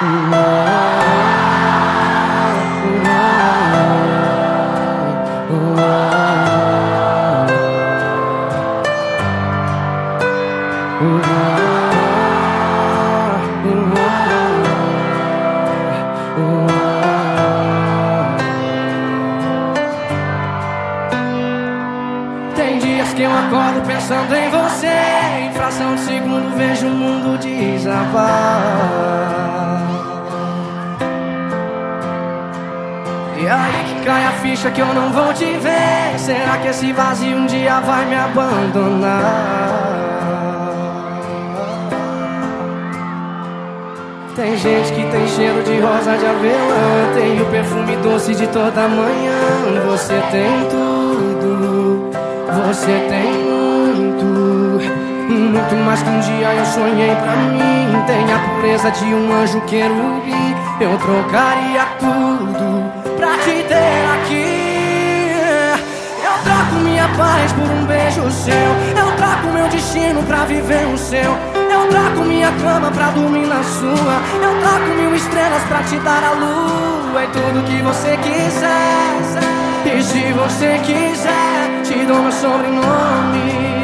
Tem acordo pensando em você. Em fração de segundo vejo o mundo desabar. E aí que cai a ficha que eu não vou te ver. Será que esse vazio um dia vai me abandonar? Tem gente que tem cheiro de rosa de avelã. Tem o perfume doce de toda manhã. Você tem tudo, você tem muito. Muito mais que um dia eu sonhei pra mim. Tem a pureza de um anjo querubim. Eu trocaria tudo pra te ter aqui. Eu troco minha paz por um beijo seu. Eu troco meu destino pra viver o seu. Eu troco minha cama pra dormir na sua. Eu troco mil estrelas pra te dar a lua. E tudo que você quiser. E se você quiser, te dou meu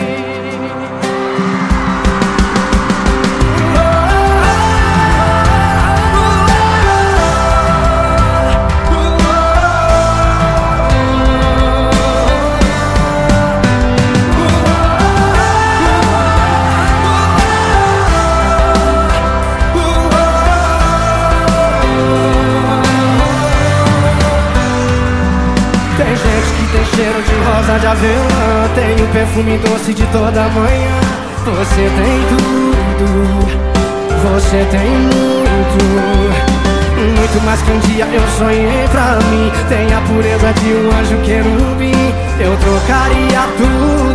de avelã Tem o perfume doce de toda manhã. Você tem tudo. Você tem muito. Muito mais que um dia eu sonhei pra mim. Tem a pureza de um anjo querubim. Eu trocaria tudo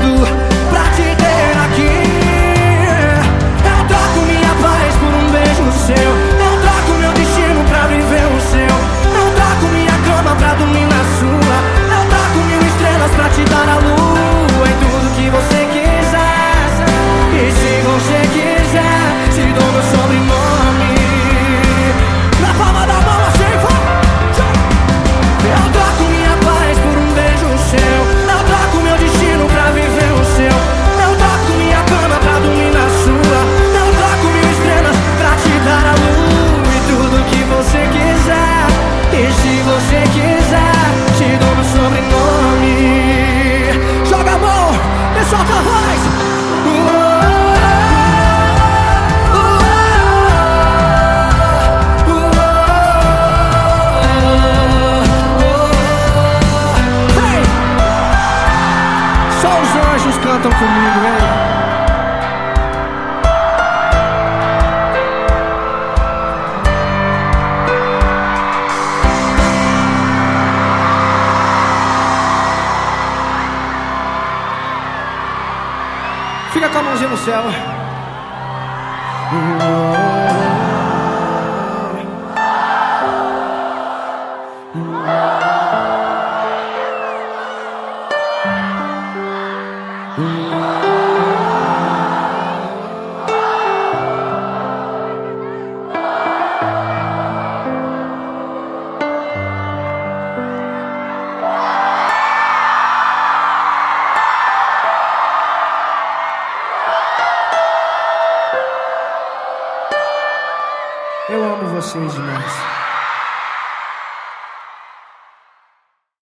a mãozinha no céu. Eu amo vocês demais.